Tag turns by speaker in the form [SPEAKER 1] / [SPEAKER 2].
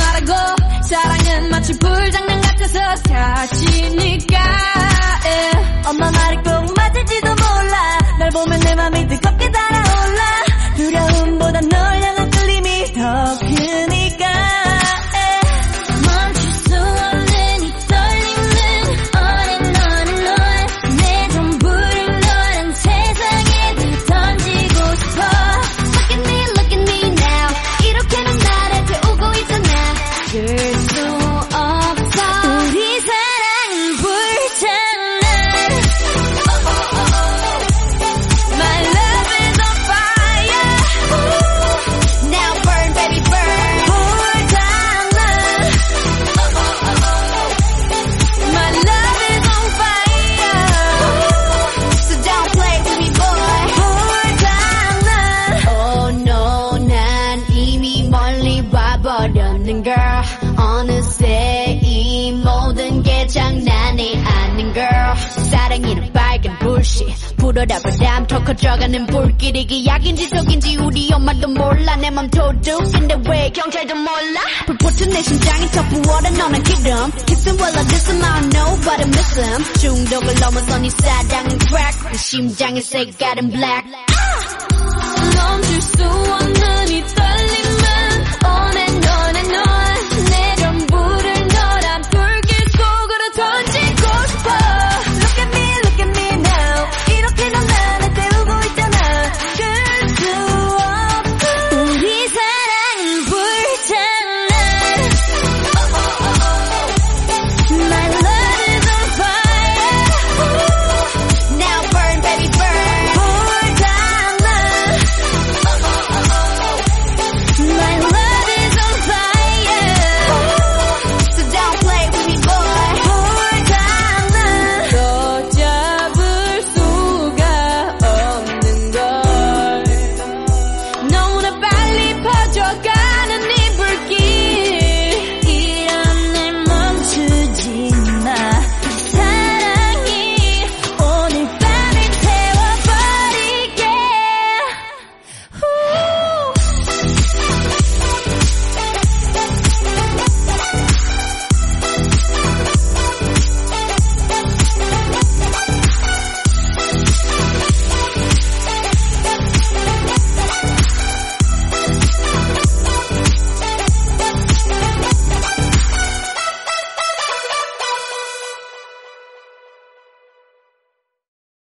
[SPEAKER 1] 말하고 사랑은 마치 불장난 같아서 다치니까. 사랑이는 빨간 불씨 불어라 바람 더 커져가는 불길 이게 약인지 속인지 우리 엄마도 몰라 내 맘 도둑인데 왜 경찰도 몰라 불붙은 내 심장이 더 부어라 너는 기름 Kissing well I diss him I don't know but I miss him 중독을 넘어서 네 사랑은 crack 내 심장의 색깔은 black
[SPEAKER 2] 멈출 수 없는